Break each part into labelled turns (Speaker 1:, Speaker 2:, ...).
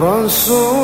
Speaker 1: رسول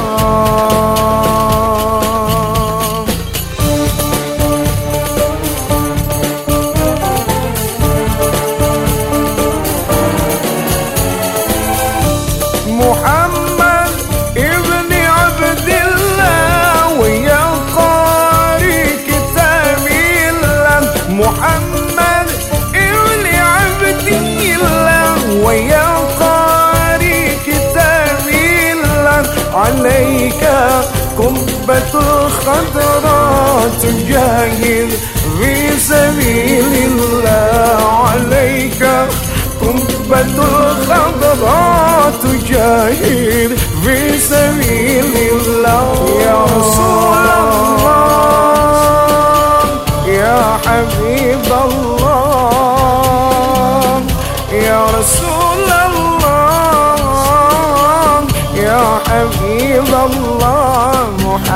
Speaker 1: قبة الخضراء تجاهد في سبيل الله عليك. قبة الخضراء تجاهد في سبيل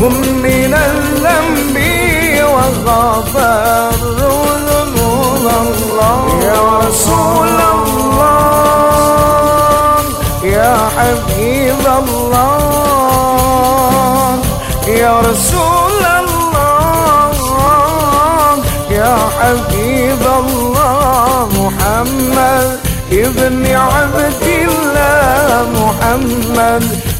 Speaker 1: وسمعهم من الذنب وغفر ذنوب الله. يا رسول الله يا حبيب الله يا رسول الله يا حبيب الله. محمد ابن عبد الله محمد